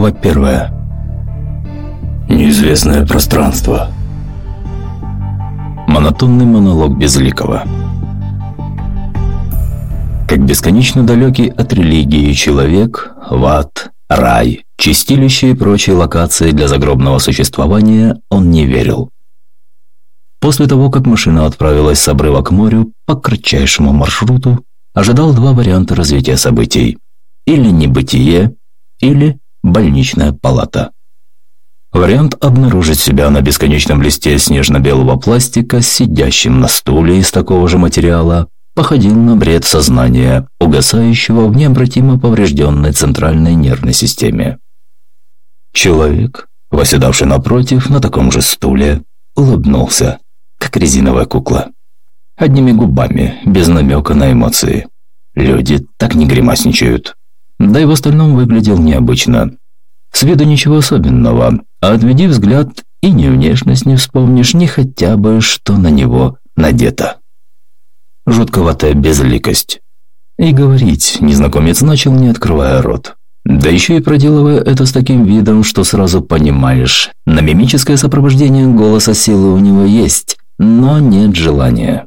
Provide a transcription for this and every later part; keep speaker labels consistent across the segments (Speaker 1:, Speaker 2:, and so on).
Speaker 1: Глава первая. Неизвестное пространство. Монотонный монолог Безликого. Как бесконечно далекий от религии человек, в ад, рай, чистилище и прочие локации для загробного существования он не верил. После того, как машина отправилась с обрыва к морю по кратчайшему маршруту, ожидал два варианта развития событий. Или небытие, или больничная палата. Вариант обнаружить себя на бесконечном листе снежно-белого пластика, сидящим на стуле из такого же материала, походил на бред сознания, угасающего в необратимо поврежденной центральной нервной системе. Человек, восседавший напротив на таком же стуле, улыбнулся, как резиновая кукла. Одними губами, без намека на эмоции. Люди так не гримасничают. Да и в остальном выглядел необычно. С виду ничего особенного, а отведи взгляд и ни внешность не вспомнишь, ни хотя бы, что на него надето. Жутковатая безликость. И говорить незнакомец начал, не открывая рот. Да еще и проделывая это с таким видом, что сразу понимаешь, на мимическое сопровождение голоса силы у него есть, но нет желания.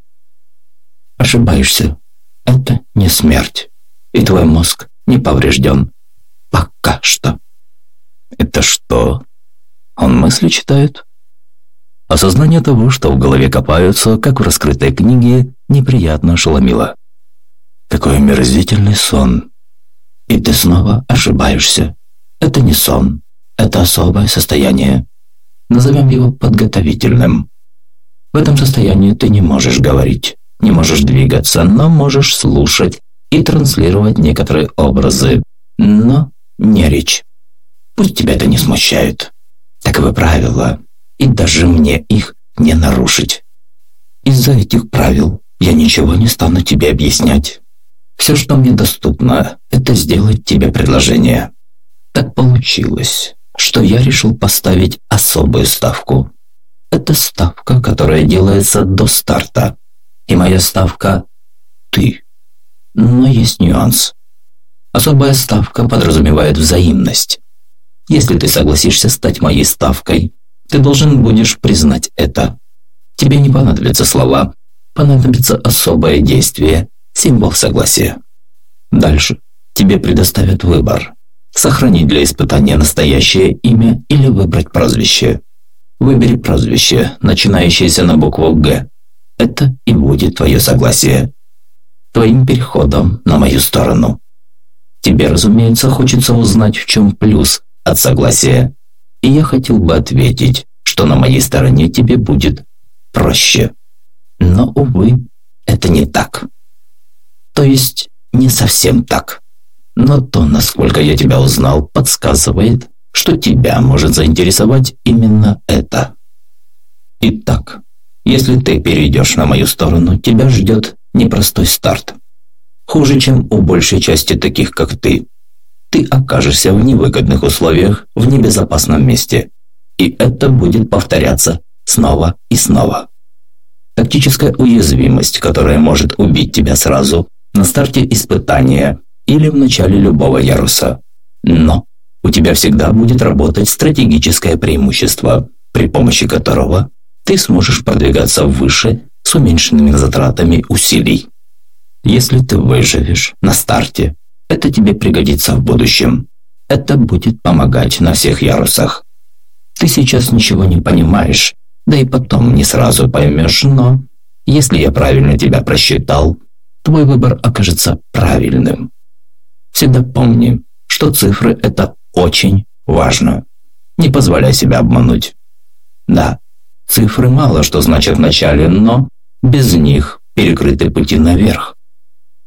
Speaker 1: Ошибаешься. Это не смерть. И твой мозг не поврежден. Пока что. Это что? Он мысли читает? Осознание того, что в голове копаются, как в раскрытой книге, неприятно ошеломило. Какой омерзительный сон. И ты снова ошибаешься. Это не сон. Это особое состояние. Назовем его подготовительным. В этом состоянии ты не можешь говорить, не можешь двигаться, но можешь слушать и транслировать некоторые образы, но не речь. Пусть тебя это не смущает. Таковы правила, и даже мне их не нарушить. Из-за этих правил я ничего не стану тебе объяснять. Все, что мне доступно, это сделать тебе предложение. Так получилось, что я решил поставить особую ставку. Это ставка, которая делается до старта. И моя ставка – ты. Но есть нюанс. Особая ставка подразумевает взаимность. Если ты согласишься стать моей ставкой, ты должен будешь признать это. Тебе не понадобятся слова, понадобится особое действие, символ согласия. Дальше тебе предоставят выбор. Сохранить для испытания настоящее имя или выбрать прозвище. Выбери прозвище, начинающееся на букву «Г». Это и будет твое согласие. Твоим переходом на мою сторону. Тебе, разумеется, хочется узнать, в чем плюс от согласия. И я хотел бы ответить, что на моей стороне тебе будет проще. Но, увы, это не так. То есть, не совсем так. Но то, насколько я тебя узнал, подсказывает, что тебя может заинтересовать именно это. Итак, если ты перейдешь на мою сторону, тебя ждет непростой старт. Хуже, чем у большей части таких, как ты. Ты окажешься в невыгодных условиях, в небезопасном месте. И это будет повторяться снова и снова. Тактическая уязвимость, которая может убить тебя сразу, на старте испытания или в начале любого яруса. Но у тебя всегда будет работать стратегическое преимущество, при помощи которого ты сможешь продвигаться выше с уменьшенными затратами усилий. Если ты выживешь на старте, это тебе пригодится в будущем. Это будет помогать на всех ярусах. Ты сейчас ничего не понимаешь, да и потом не сразу поймешь, но если я правильно тебя просчитал, твой выбор окажется правильным. Всегда помни, что цифры – это очень важно. Не позволяй себя обмануть. Да, цифры мало что значат в начале, но без них перекрыты пути наверх.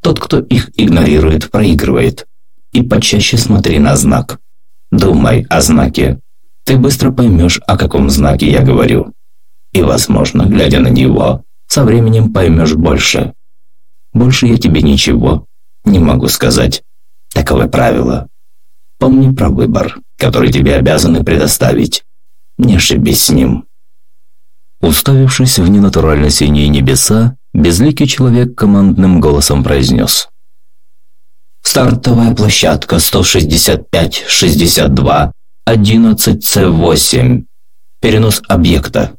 Speaker 1: Тот, кто их игнорирует, проигрывает. И почаще смотри на знак. Думай о знаке. Ты быстро поймешь, о каком знаке я говорю. И, возможно, глядя на него, со временем поймешь больше. Больше я тебе ничего не могу сказать. Таковы правила. Помни про выбор, который тебе обязаны предоставить. Не ошибись с ним. Уставившись в ненатурально синие небеса, безликий человек командным голосом произнес. «Стартовая площадка 165-62-11C8. Перенос объекта».